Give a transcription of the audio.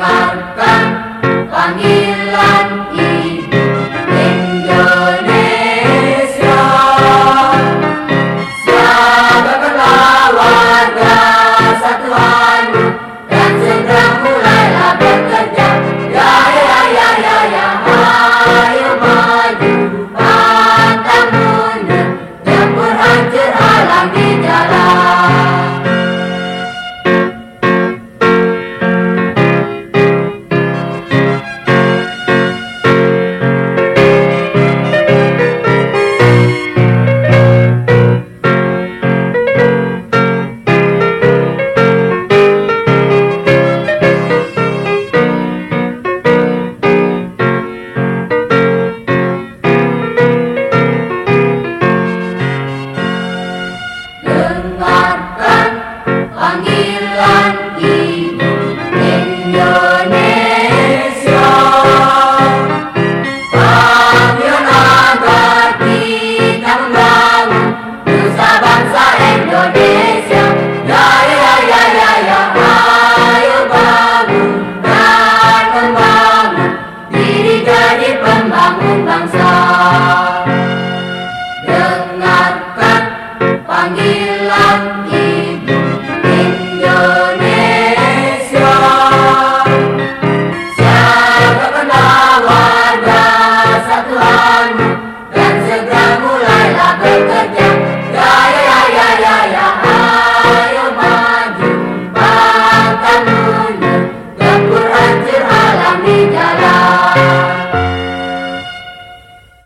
mendengarkan wangi mendengarkan panggilan ibu Indonesia. Kita bangsa Indonesia.